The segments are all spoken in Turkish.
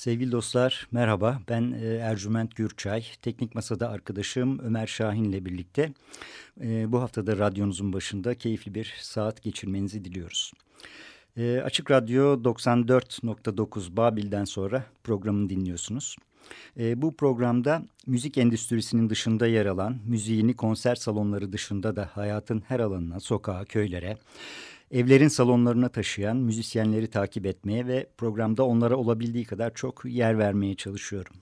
Sevgili dostlar merhaba ben e, Ercüment Gürçay. Teknik Masa'da arkadaşım Ömer Şahin ile birlikte e, bu haftada radyonuzun başında keyifli bir saat geçirmenizi diliyoruz. E, Açık Radyo 94.9 Babil'den sonra programını dinliyorsunuz. Bu programda müzik endüstrisinin dışında yer alan, müziğini konser salonları dışında da hayatın her alanına, sokağa, köylere, evlerin salonlarına taşıyan müzisyenleri takip etmeye ve programda onlara olabildiği kadar çok yer vermeye çalışıyorum.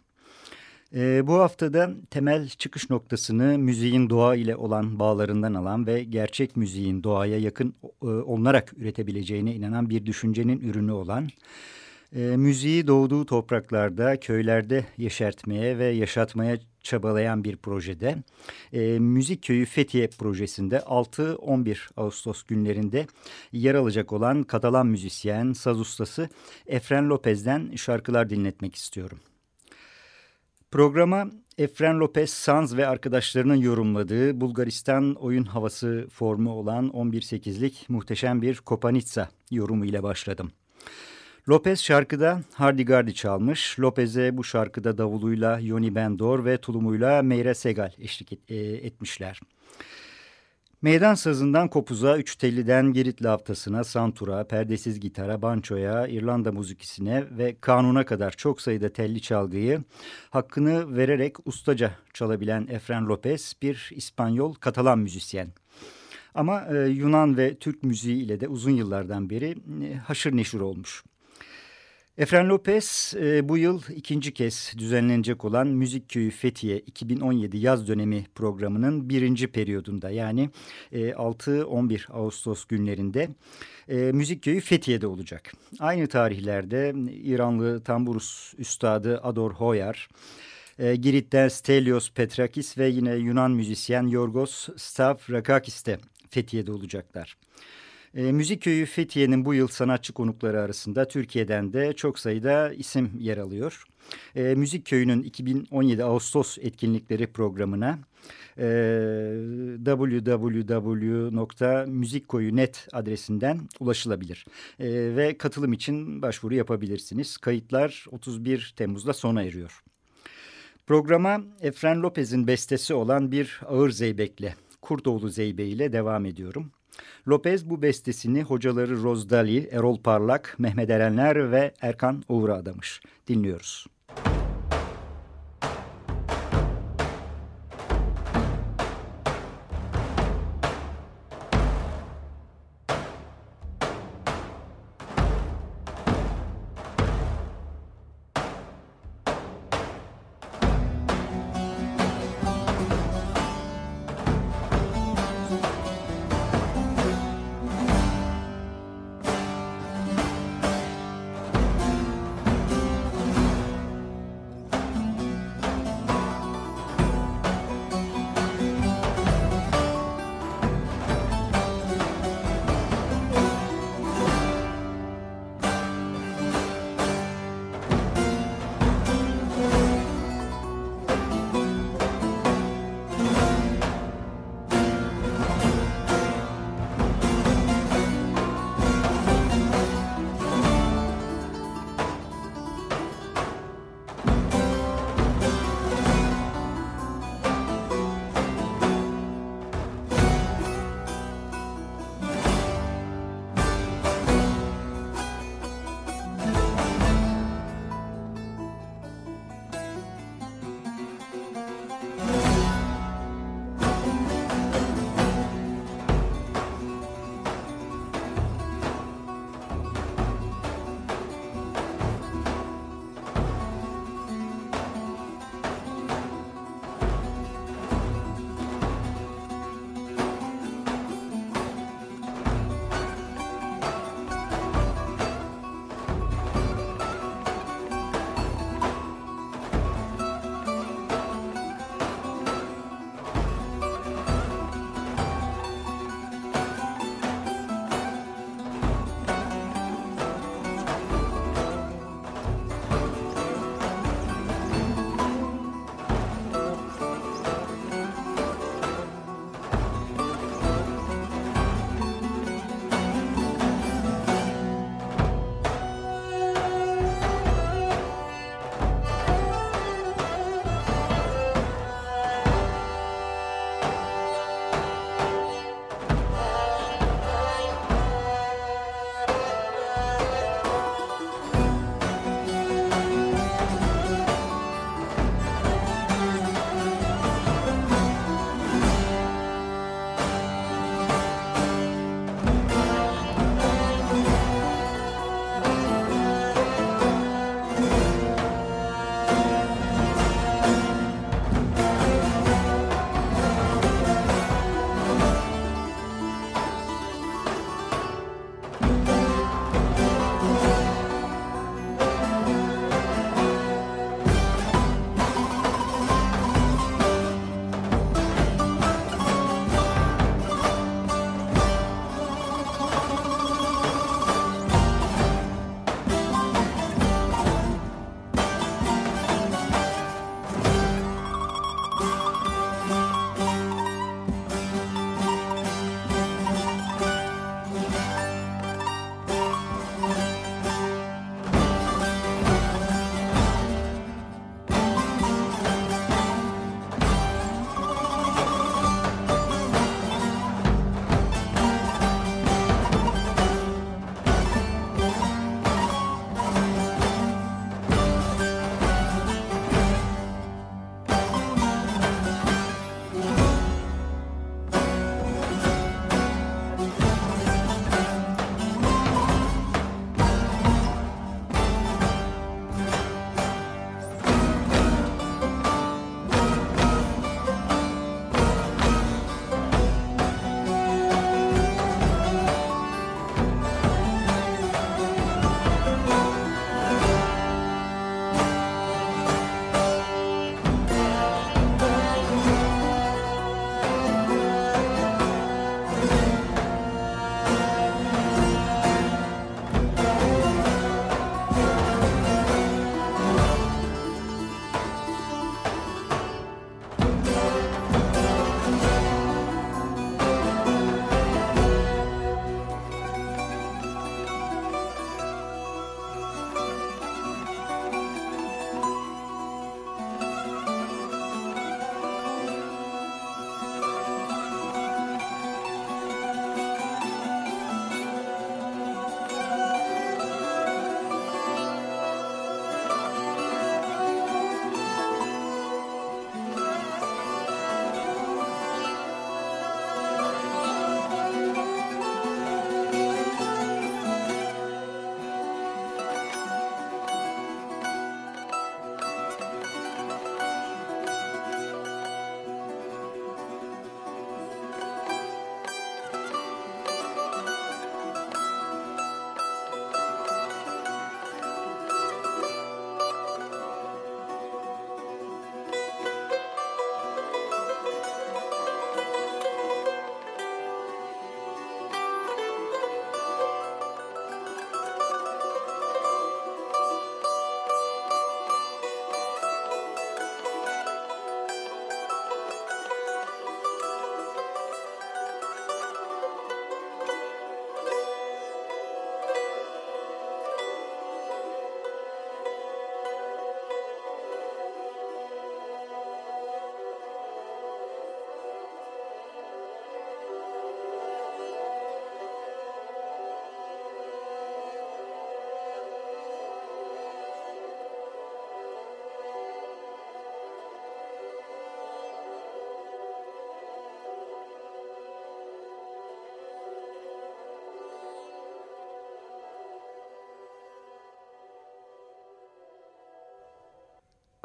E, bu haftada temel çıkış noktasını müziğin doğa ile olan bağlarından alan ve gerçek müziğin doğaya yakın e, olunarak üretebileceğine inanan bir düşüncenin ürünü olan e, müziği doğduğu topraklarda, köylerde yeşertmeye ve yaşatmaya çabalayan bir projede. E, Müzik Köyü Fethiye projesinde 6-11 Ağustos günlerinde yer alacak olan Katalan müzisyen, saz ustası Efren Lopez'den şarkılar dinletmek istiyorum. Programa Efren Lopez Sanz ve arkadaşlarının yorumladığı Bulgaristan oyun havası formu olan 11-8'lik muhteşem bir Kopanitsa yorumu ile başladım. Lopez şarkıda Hardy çalmış. Lopez'e bu şarkıda davuluyla Yoni Bendor ve tulumuyla Meyre Segal eşlik et, e, etmişler. Meydan sazından kopuza, üç telliden Giritli haftasına, santura, perdesiz gitara, bançoya, İrlanda muzikisine ve kanuna kadar çok sayıda telli çalgıyı hakkını vererek ustaca çalabilen Efren Lopez bir İspanyol Katalan müzisyen. Ama e, Yunan ve Türk müziği ile de uzun yıllardan beri e, haşır neşir olmuş. Efren Lopez e, bu yıl ikinci kez düzenlenecek olan Müzik Köyü Fethiye 2017 yaz dönemi programının birinci periyodunda yani e, 6-11 Ağustos günlerinde e, Müzik Köyü Fethiye'de olacak. Aynı tarihlerde İranlı tamburus üstadı Ador Hoyar, e, Girit'ten Stelios Petrakis ve yine Yunan müzisyen Yorgos Stavrakakis de Fethiye'de olacaklar. E, Müzik Köyü Fethiye'nin bu yıl sanatçı konukları arasında Türkiye'den de çok sayıda isim yer alıyor. E, Müzik Köyü'nün 2017 Ağustos etkinlikleri programına e, www.müzikkoyu.net adresinden ulaşılabilir. E, ve katılım için başvuru yapabilirsiniz. Kayıtlar 31 Temmuz'da sona eriyor. Programa Efren Lopez'in bestesi olan bir ağır zeybekle, Kurdoğlu Zeybe ile devam ediyorum. Lopez bu bestesini hocaları Rozdali, Erol Parlak, Mehmet Erenler ve Erkan Uğur'a adamış. Dinliyoruz.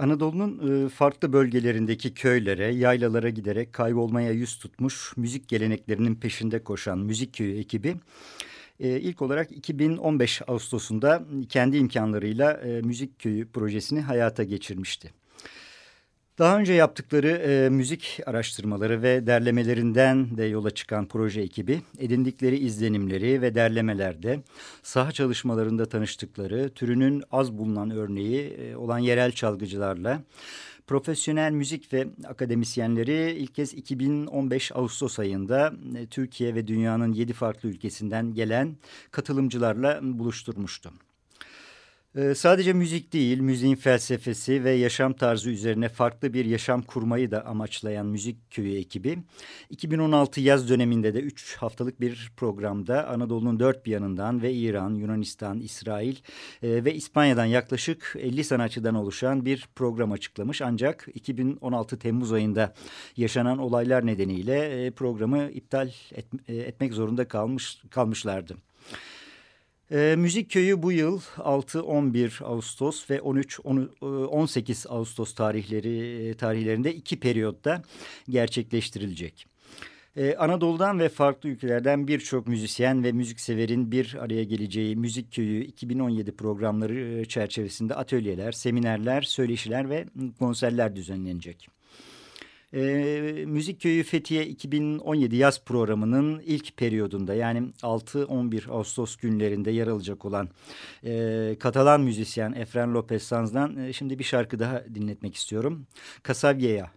Anadolu'nun e, farklı bölgelerindeki köylere, yaylalara giderek kaybolmaya yüz tutmuş müzik geleneklerinin peşinde koşan Müzik Köyü ekibi e, ilk olarak 2015 Ağustos'unda kendi imkanlarıyla e, Müzik Köyü projesini hayata geçirmişti. Daha önce yaptıkları e, müzik araştırmaları ve derlemelerinden de yola çıkan proje ekibi edindikleri izlenimleri ve derlemelerde saha çalışmalarında tanıştıkları türünün az bulunan örneği e, olan yerel çalgıcılarla profesyonel müzik ve akademisyenleri ilk kez 2015 Ağustos ayında e, Türkiye ve dünyanın yedi farklı ülkesinden gelen katılımcılarla buluşturmuştu. Ee, sadece müzik değil, müziğin felsefesi ve yaşam tarzı üzerine farklı bir yaşam kurmayı da amaçlayan Müzik Köyü ekibi, 2016 yaz döneminde de 3 haftalık bir programda Anadolu'nun dört bir yanından ve İran, Yunanistan, İsrail e, ve İspanya'dan yaklaşık 50 sanatçıdan oluşan bir program açıklamış. Ancak 2016 Temmuz ayında yaşanan olaylar nedeniyle e, programı iptal et, e, etmek zorunda kalmış kalmışlardı. E, Müzik Köyü bu yıl 6-11 Ağustos ve 13-18 e, Ağustos tarihleri e, tarihlerinde iki periyotta gerçekleştirilecek. Ee, Anadolu'dan ve farklı ülkelerden birçok müzisyen ve müzikseverin bir araya geleceği Müzik Köyü 2017 programları çerçevesinde atölyeler, seminerler, söyleşiler ve konserler düzenlenecek. E, Müzik Köyü Fethiye 2017 yaz programının ilk periyodunda yani 6-11 Ağustos günlerinde yer alacak olan e, Katalan müzisyen Efren Lopez Sanz'dan e, şimdi bir şarkı daha dinletmek istiyorum. Casavieya.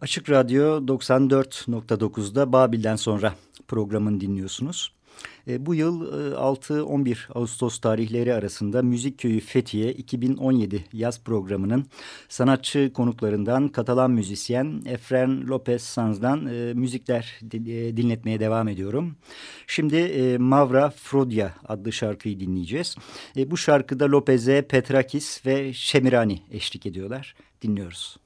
Açık Radyo 94.9'da Babil'den sonra programın dinliyorsunuz. E, bu yıl 6-11 e, Ağustos tarihleri arasında Müzik Köyü Fethiye 2017 yaz programının sanatçı konuklarından Katalan müzisyen Efren Lopez Sanz'dan e, müzikler dinletmeye devam ediyorum. Şimdi Mavra Frodya adlı şarkıyı dinleyeceğiz. Bu şarkıda Lopez'e Petrakis ve Şemirani eşlik ediyorlar. Dinliyoruz.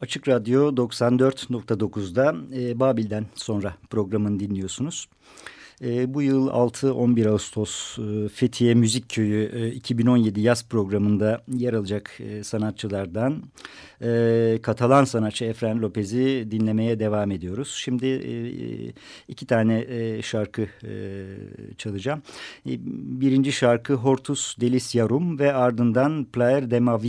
Açık Radyo 94.9'da e, Babil'den sonra programını dinliyorsunuz. E, bu yıl 6-11 Ağustos e, Fethiye Müzik Köyü e, 2017 yaz programında yer alacak e, sanatçılardan e, Katalan sanatçı Efren Lopez'i dinlemeye devam ediyoruz. Şimdi e, iki tane e, şarkı e, çalacağım. E, birinci şarkı Hortus Deliciarum ve ardından Plaer de ma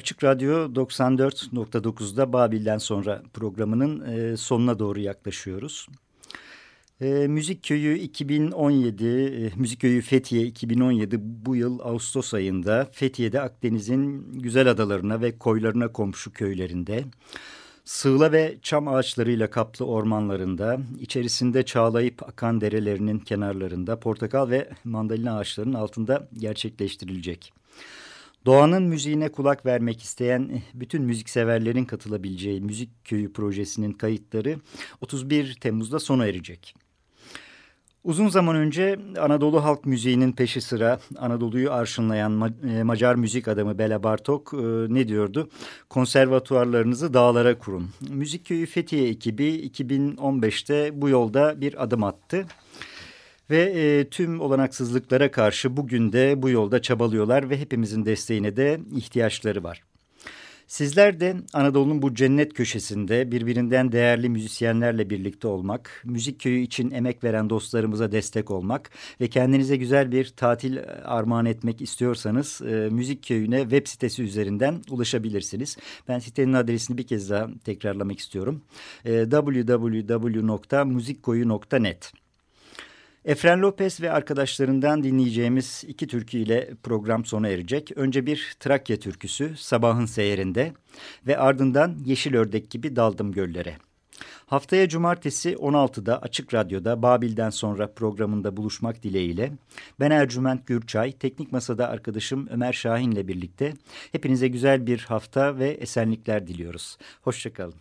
Açık Radyo 94.9'da Babil'den sonra programının e, sonuna doğru yaklaşıyoruz. E, Müzik Köyü 2017, e, Müzik Köyü Fethiye 2017 bu yıl Ağustos ayında Fethiye'de Akdeniz'in güzel adalarına ve koylarına komşu köylerinde... Sığla ve çam ağaçlarıyla kaplı ormanlarında, içerisinde çağlayıp akan derelerinin kenarlarında portakal ve mandalina ağaçlarının altında gerçekleştirilecek. Doğanın müziğine kulak vermek isteyen eh, bütün müzikseverlerin katılabileceği Müzik Köyü projesinin kayıtları 31 Temmuz'da sona erecek. Uzun zaman önce Anadolu halk müziğinin peşi sıra Anadolu'yu arşınlayan e, Macar müzik adamı Bela Bartok e, ne diyordu? Konservatuarlarınızı dağlara kurun. Müzik Köyü Fethiye ekibi 2015'te bu yolda bir adım attı. Ve e, tüm olanaksızlıklara karşı bugün de bu yolda çabalıyorlar ve hepimizin desteğine de ihtiyaçları var. Sizler de Anadolu'nun bu cennet köşesinde birbirinden değerli müzisyenlerle birlikte olmak, müzik köyü için emek veren dostlarımıza destek olmak ve kendinize güzel bir tatil armağan etmek istiyorsanız e, müzik köyüne web sitesi üzerinden ulaşabilirsiniz. Ben sitenin adresini bir kez daha tekrarlamak istiyorum. E, www.muzikkoyu.net Efren Lopez ve arkadaşlarından dinleyeceğimiz iki türkü ile program sona erecek. Önce bir Trakya türküsü Sabahın Seherinde ve ardından Yeşil Ördek gibi Daldım Göllere. Haftaya cumartesi 16'da Açık Radyo'da Babil'den sonra programında buluşmak dileğiyle ben Ercüment Gürçay, teknik masada arkadaşım Ömer Şahin ile birlikte hepinize güzel bir hafta ve esenlikler diliyoruz. Hoşçakalın.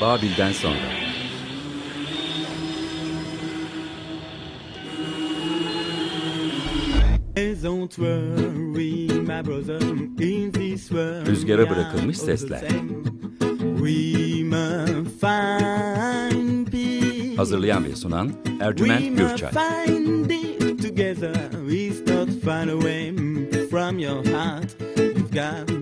Babil'den sonra. Rüzgara bırakılmış sesler. Hazırlayan ve sunan Ercüment Gürçay. from your heart. You've got